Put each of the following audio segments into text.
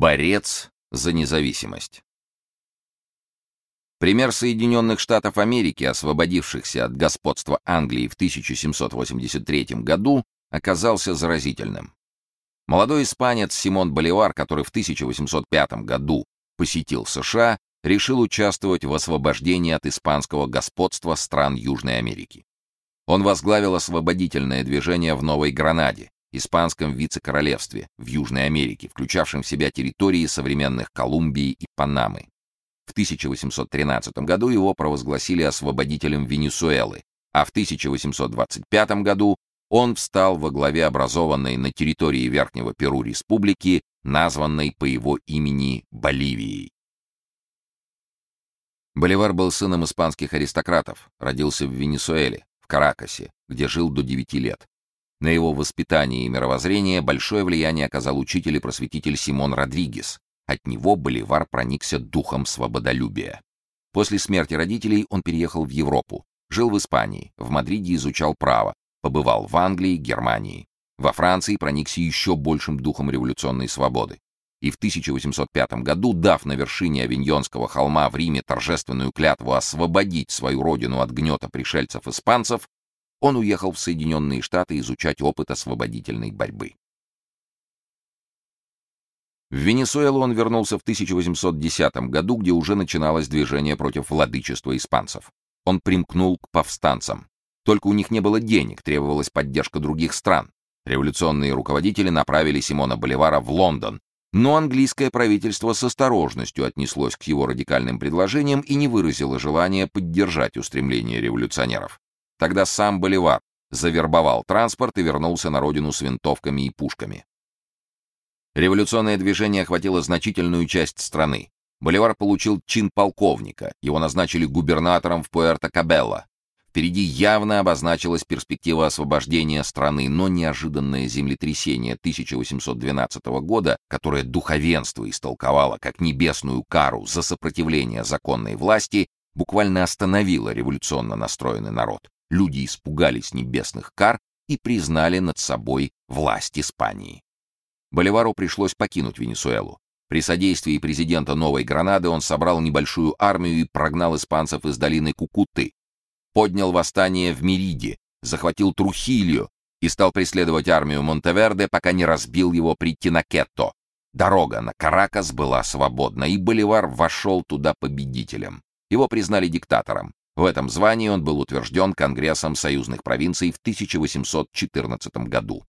Борец за независимость. Пример Соединенных Штатов Америки, освободившихся от господства Англии в 1783 году, оказался заразительным. Молодой испанец Симон Боливар, который в 1805 году посетил США, решил участвовать в освобождении от испанского господства стран Южной Америки. Он возглавил освободительное движение в Новой Гранаде, испанском вице-королевстве в Южной Америке, включавшем в себя территории современных Колумбии и Панамы. В 1813 году его провозгласили освободителем Венесуэлы, а в 1825 году он встал во главе образованной на территории Верхнего Перу республики, названной по его имени Боливией. Боливар был сыном испанских аристократов, родился в Венесуэле, в Каракасе, где жил до 9 лет. На его воспитание и мировоззрение большое влияние оказал учитель и просветитель Симон Родригес. От него Боливар проникся духом свободолюбия. После смерти родителей он переехал в Европу, жил в Испании, в Мадриде изучал право, побывал в Англии, Германии. Во Франции проникся еще большим духом революционной свободы. И в 1805 году, дав на вершине Авиньонского холма в Риме торжественную клятву освободить свою родину от гнета пришельцев-испанцев, он уехал в Соединенные Штаты изучать опыт освободительной борьбы. В Венесуэлу он вернулся в 1810 году, где уже начиналось движение против владычества испанцев. Он примкнул к повстанцам. Только у них не было денег, требовалась поддержка других стран. Революционные руководители направили Симона Боливара в Лондон, но английское правительство с осторожностью отнеслось к его радикальным предложениям и не выразило желания поддержать устремления революционеров. Тогда сам Боливар завербовал транспорт и вернулся на родину с винтовками и пушками. Революционное движение охватило значительную часть страны. Боливар получил чин полковника, его назначили губернатором в Пуэрто-Кабелло. Впереди явно обозначилась перспектива освобождения страны, но неожиданное землетрясение 1812 года, которое духовенство истолковало как небесную кару за сопротивление законной власти, буквально остановило революционно настроенный народ люди испугались небесных кар и признали над собой власть Испании. Боливару пришлось покинуть Венесуэлу. При содействии президента Новой Гранады он собрал небольшую армию и прогнал испанцев из долины Кукуты. Поднял восстание в Мериде, захватил Трухилью и стал преследовать армию Монтеверде, пока не разбил его при Тинакетто. Дорога на Каракас была свободна, и Боливар вошел туда победителем. Его признали диктатором. В этом звании он был утвержден Конгрессом союзных провинций в 1814 году.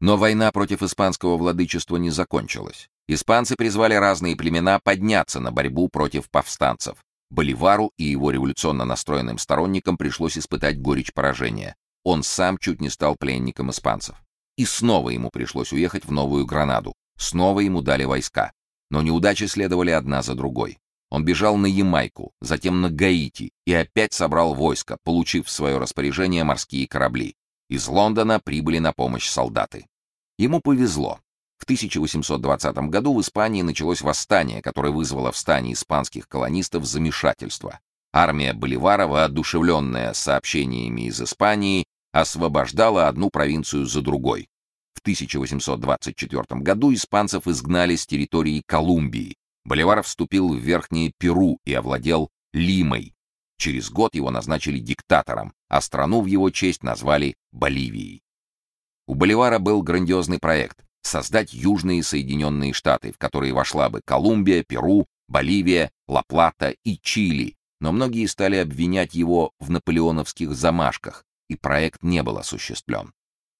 Но война против испанского владычества не закончилась. Испанцы призвали разные племена подняться на борьбу против повстанцев. Боливару и его революционно настроенным сторонникам пришлось испытать горечь поражения. Он сам чуть не стал пленником испанцев. И снова ему пришлось уехать в Новую Гранаду. Снова ему дали войска. Но неудачи следовали одна за другой. Он бежал на Ямайку, затем на Гаити и опять собрал войско, получив в свое распоряжение морские корабли. Из Лондона прибыли на помощь солдаты. Ему повезло. В 1820 году в Испании началось восстание, которое вызвало в стане испанских колонистов замешательство. Армия Боливара, воодушевленная сообщениями из Испании, освобождала одну провинцию за другой. В 1824 году испанцев изгнали с территории Колумбии, Боливар вступил в Верхнее Перу и овладел Лимой. Через год его назначили диктатором, а страну в его честь назвали Боливией. У Боливара был грандиозный проект создать южные Соединенные Штаты, в которые вошла бы Колумбия, Перу, Боливия, Ла-Плата и Чили, но многие стали обвинять его в наполеоновских замашках, и проект не был осуществлен.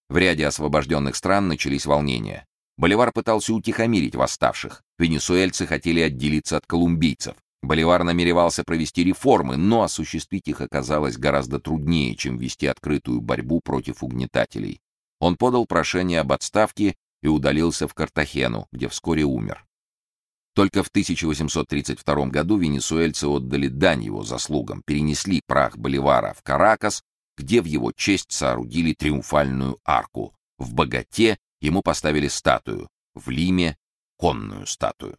В ряде освобожденных стран начались волнения. Боливар пытался утихомирить восставших. Венесуэльцы хотели отделиться от колумбийцев. Боливар намеревался провести реформы, но осуществить их оказалось гораздо труднее, чем вести открытую борьбу против угнетателей. Он подал прошение об отставке и удалился в Картахену, где вскоре умер. Только в 1832 году венесуэльцы отдали дань его заслугам, перенесли прах Боливара в Каракас, где в его честь соорудили триумфальную арку. В Богате Ему поставили статую, в Лиме — конную статую.